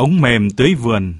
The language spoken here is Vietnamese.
ống mềm tưới vườn.